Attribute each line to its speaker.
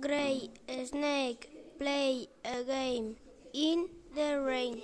Speaker 1: gray snake play a game in the rain.